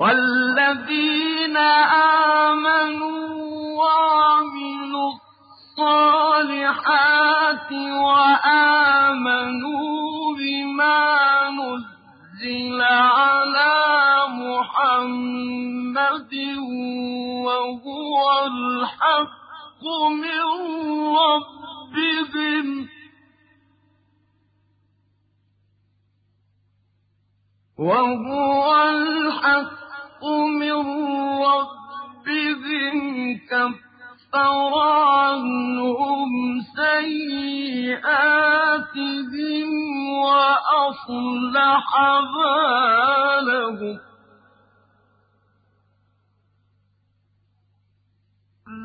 والذين آمنوا وعملوا الصالحات وآمنوا بما نزل على محمد وهو الحق من ربهم وهو الحق من ربهم كفر عنهم سيئاتهم وأصلح بالهم.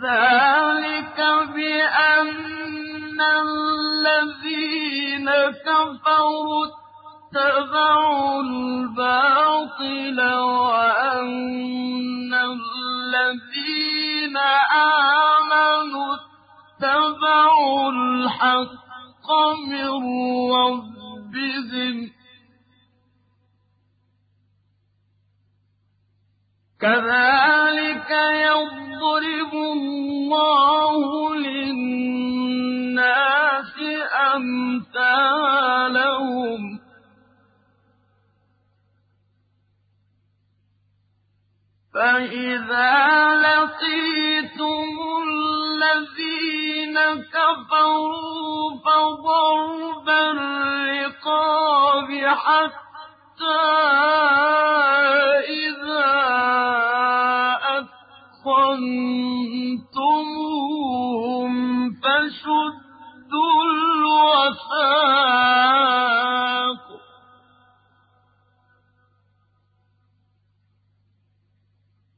ذلك بأن الذين كفروا اتبعوا الباطل وأن الذين آمنوا اتبعوا الحق من ربهم. كذلك يضرب الله للناس أمثالهم. فإذا لقيتم الذين كفروا فضرب الرقاب حتى إذا أثخنتموهم فشدوا الوثاق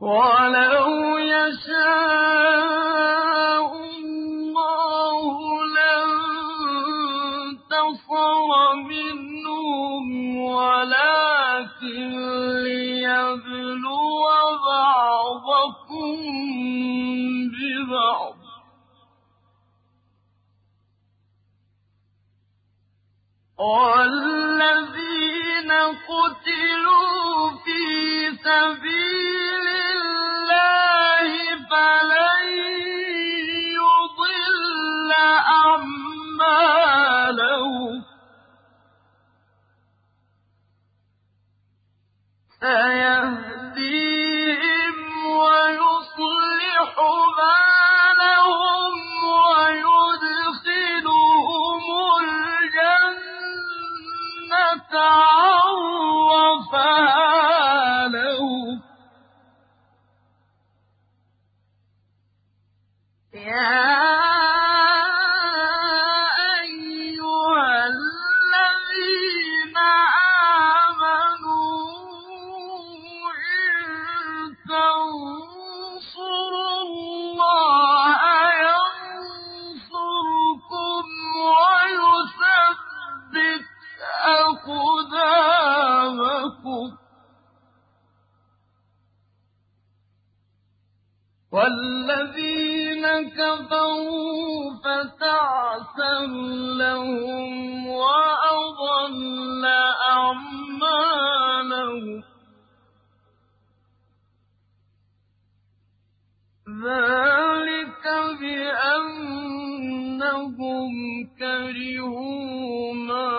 ولو يشاء الله لانتصر منهم ولكن ليبلو بعضكم ببعض. والذين قتلوا في سبيل يا لهم وَأَضَلَّ أَعْمَالَهُمْ. ذَلِكَ بِأَنَّهُمْ كَرِهُوا مَا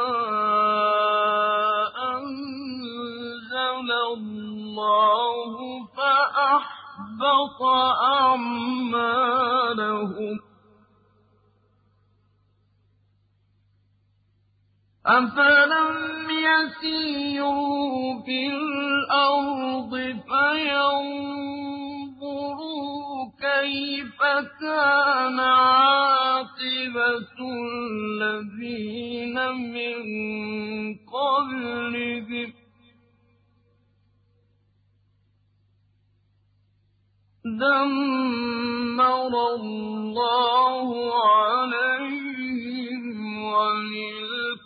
أَنزَلَ اللَّهُ فَأَحْبَطَ أَعْمَالَهُمْ. أفلم يسيروا في الأرض فينظروا كيف كان عاقبة الذين من قبلهم دمر الله عليهم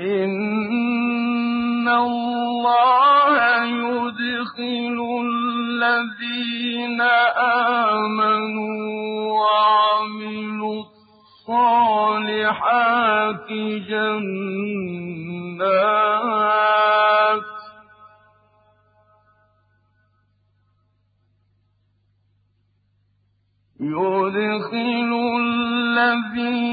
إن الله يدخل الذين آمنوا وعملوا الصالحات جنات يدخل الذين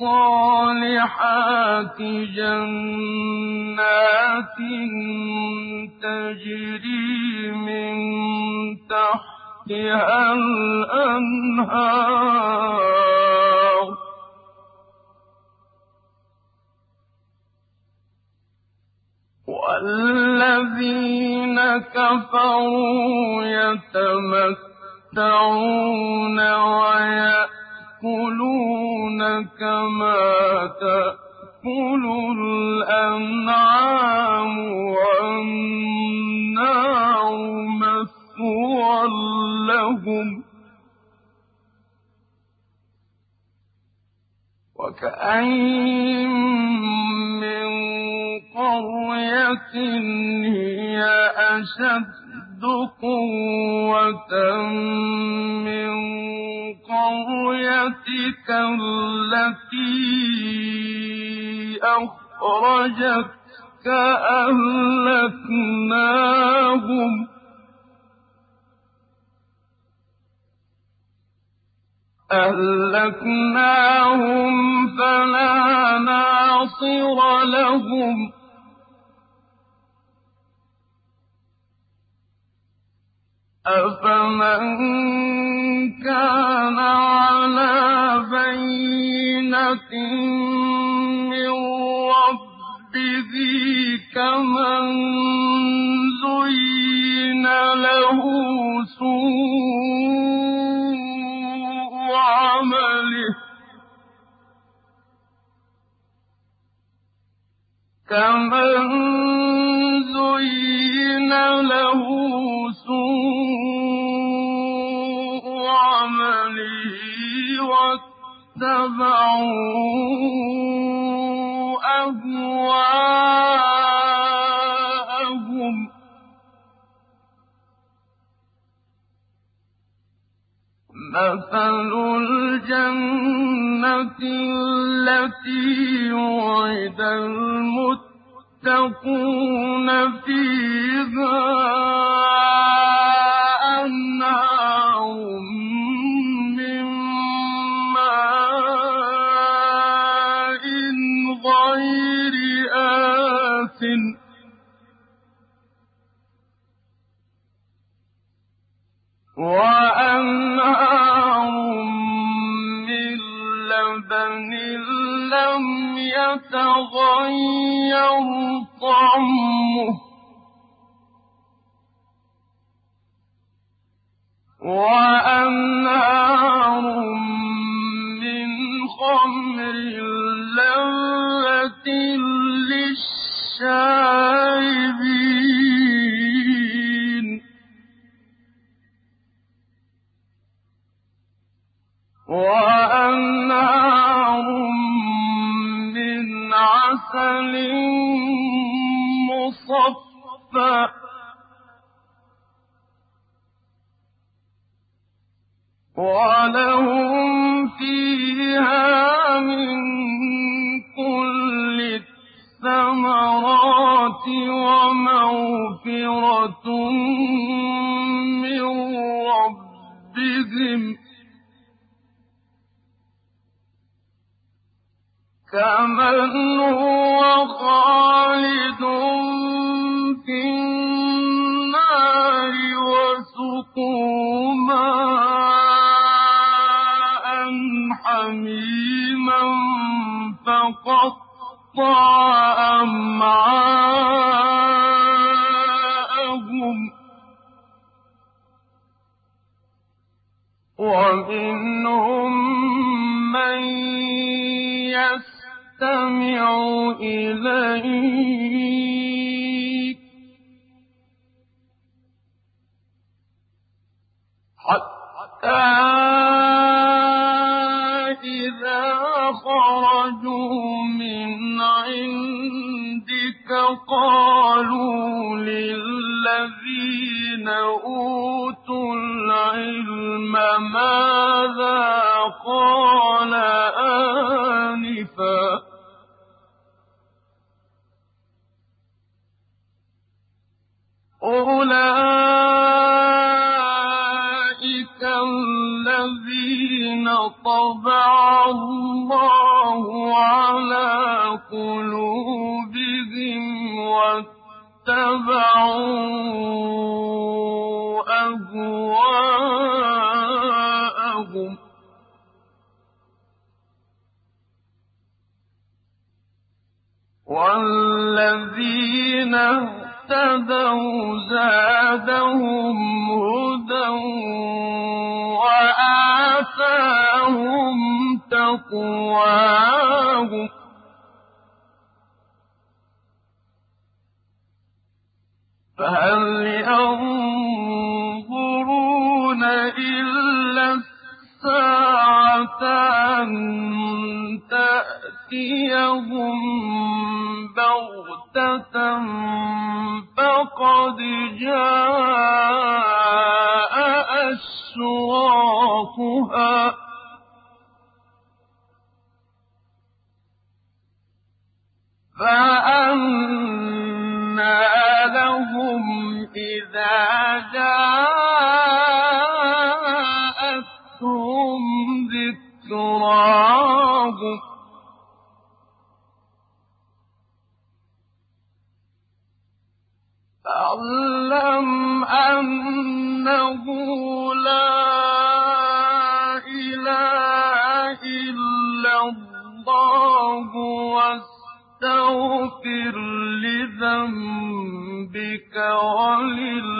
الصالحات جنات تجري من تحتها الأنهار. والذين كفروا يتمتعون ويأكلون كما تأكل الأنعام والنار مثوى لهم وكأين من قرية هي أشد قوة من قريتك التي أخرجتك أهلكناهم. أهلكناهم فلا ناصر لهم. أفمن كان على بينة من ربه كمن زين له سوء عمله كمن زين له سوء عمله واتبعوا أهواءهم مثل الجنة التي وعد المتقون فيها وأنهار من لبن لم يتغير طعمه. وأنهار من خمر لذة للشاربين فَقَطَّعَ طَبَعَ اللَّهُ عَلَىٰ قُلُوبِهِمْ وَاتَّبَعُوا أَهْوَاءَهُمْ ۚ. وَالَّذِينَ اهْتَدَوْا زَادَهُمْ هُدًى وَآتَاهُمْ تَقْوَاهُمْ ۚ فَهَلْ يَنظُرُونَ إِلَّا السَّاعَةَ أَن تَأْتِيَهُم بَغْتَةً فَقَدْ جَاءَ أَشْرَاطُهَا ۚ فَأَنَّىٰ لَهُمْ إِذَا جَاءَتْهُمْ ذِكْرَاهُمْ ۚ. فَاعْلَمْ وَاسْتَغْفِرْ لِذَنبِكَ وَلِلْمُؤْمِنِينَ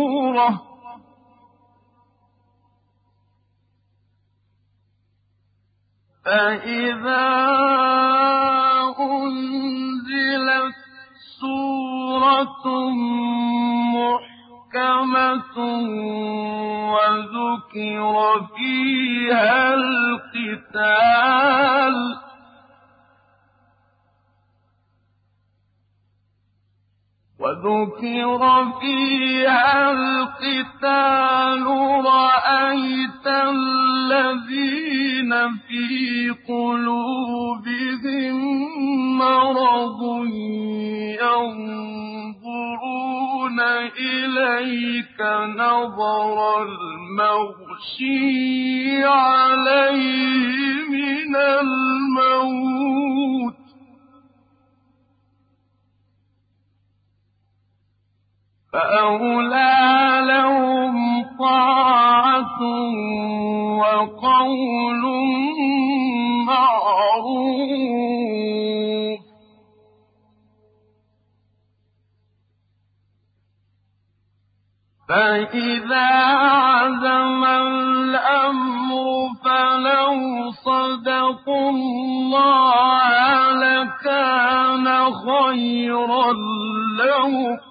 ۖ فَإِذَا أُنزِلَتْ سُورَةٌ مُّحْكَمَةٌ وَذُكِرَ فِيهَا الْقِتَالُ رَأَيْتَ الَّذِينَ فِي قُلُوبِهِم مَّرَضٌ يَنظُرُونَ إِلَيْكَ نَظَرَ الْمَغْشِيِّ عَلَيْهِ مِنَ الْمَوْتِ ۖ فأولى لهم طاعة وقول معروف. فإذا عزم الأمر فلو صدق الله لكان خيرا لهم.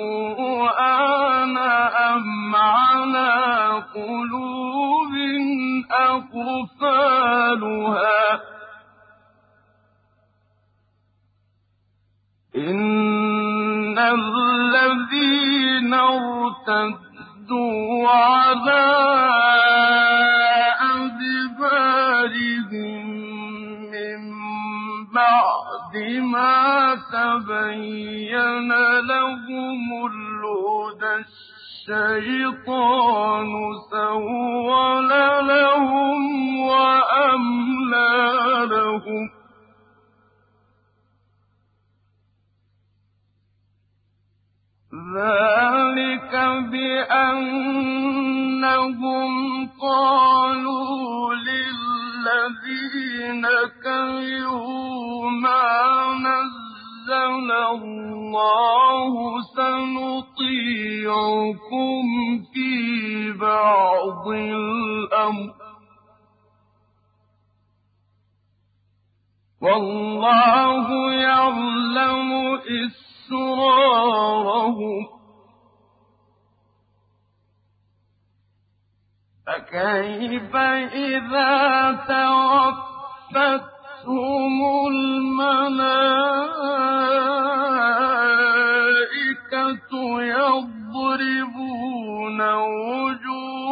القرآن أم على قلوب أقفالها؟ إن الذين ارتدوا على أدبارهم من بعد ما تبين لهم الهدى الشيطان سول لهم وأملى لهم ذلك بأنهم الله سنطيعكم في بعض الأمر. والله يعلم إسرارهم. فكيف إذا توفتهم الملائكة يضربون وجوههم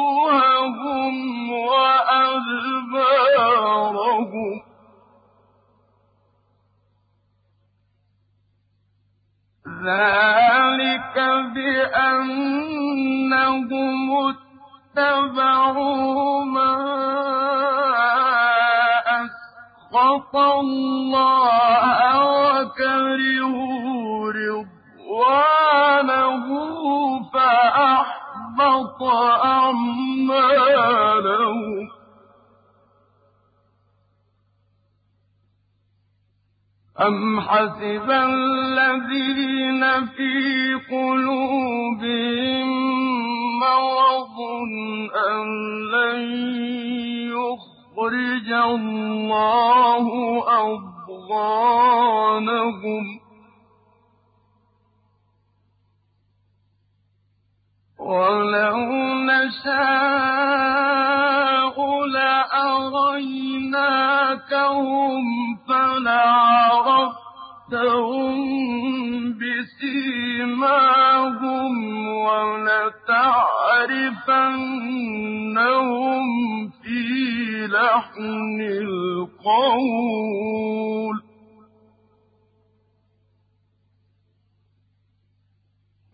وأدبارهم ذلك بأنهم اتبعوا ما أسخط الله وكرهوا رضوانه فأحبط أعمالهم أم حسب الذين في قلوبهم مرض أن لن يخرج الله أضغانهم. ولو نشاء لأريناكهم فلعرفتهم بسيماهم ولتعرفنهم في لحن القول.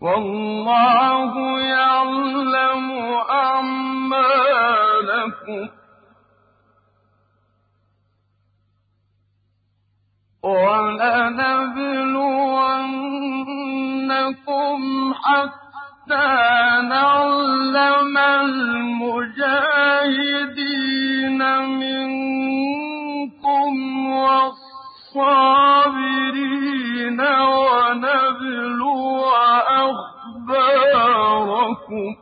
والله يعلم أعمالكم. ولنبلونكم حتى نعلم المجاهدين. منكم والصابرين ونبلو أخباركم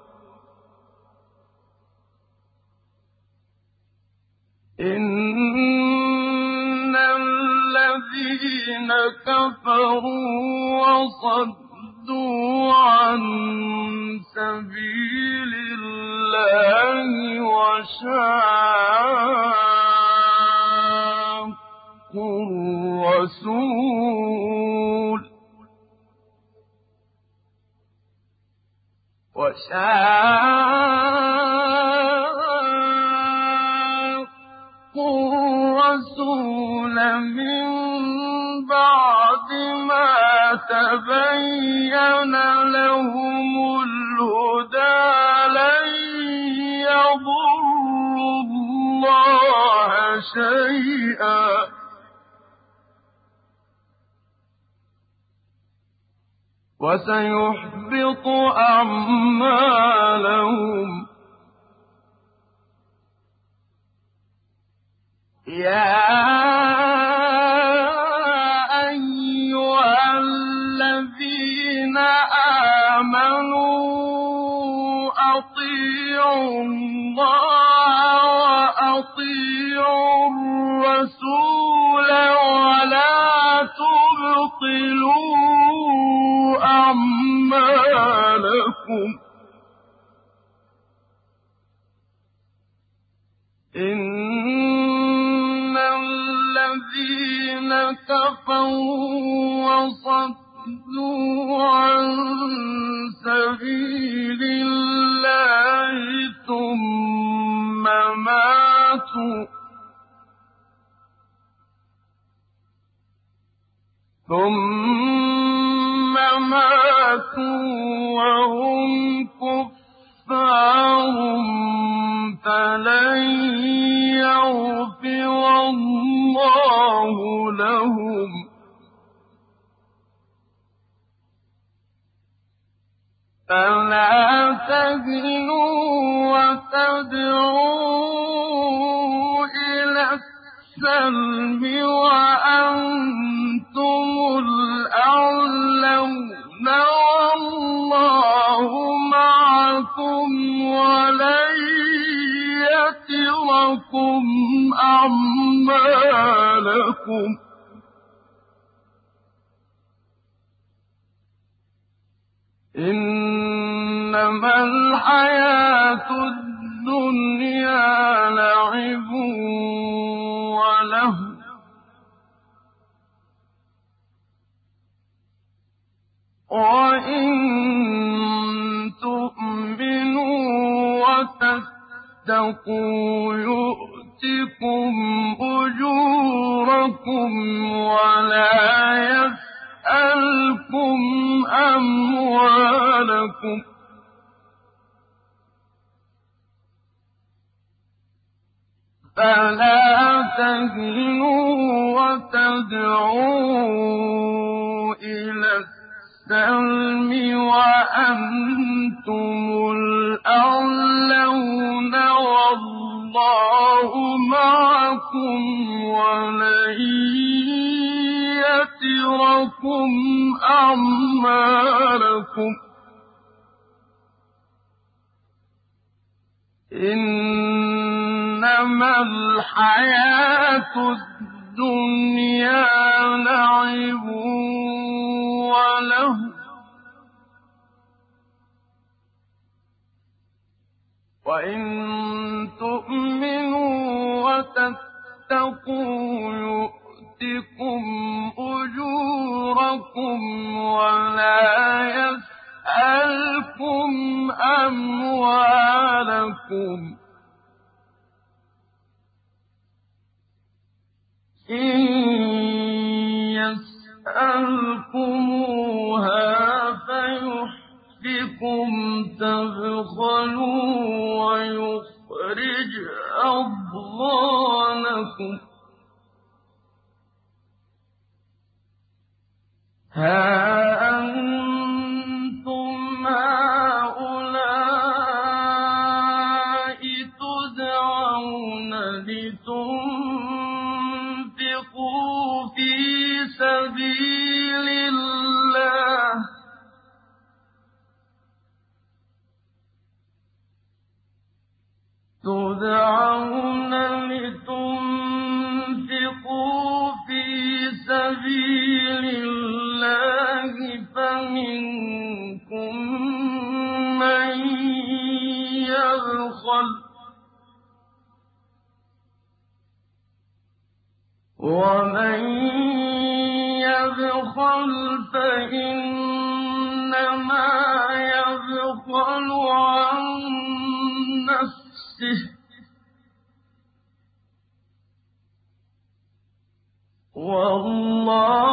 إن الذين كفروا وصدوا عن سبيل الله وشاقوا الرسول. وشاقوا الرسول من بعد ما تبين لهم شيئا. وسيحبط أعمالهم. يا أيها الذين آمنوا أطيعوا الله الرسول ولا تبطلوا أعمالكم. إن الذين كفروا وصدوا عن سبيل الله ثم ماتوا ثم ماتوا وهم كفار فلن يغفر الله لهم فلا تهنوا وتدعوا إلى السلم وأنتم الأعلون والله معكم ولن يتركم أعمالكم إنما الحياة الدنيا لعب وله وإن تؤمنوا وتتقوا يؤتكم أجوركم ولا يسألكم أموالكم فلا تهنوا وتدعوا إلى السلم وأنتم الأعلون والله معكم ولن يتركم أعمالكم إنما الحياة الدنيا لعب وله وإن تؤمنوا وتتقوا يؤتكم أجوركم ولا يسألكم أموالكم. إن يسألكموها فيحفكم تبخلوا ويخرج أضغانكم. ها ومن يبخل فإنما يبخل عن نفسه والله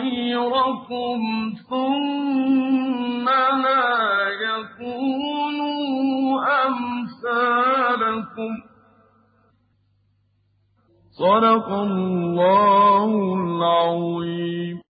غيركم ثم لا يكونوا أمثالكم. صدق الله العظيم.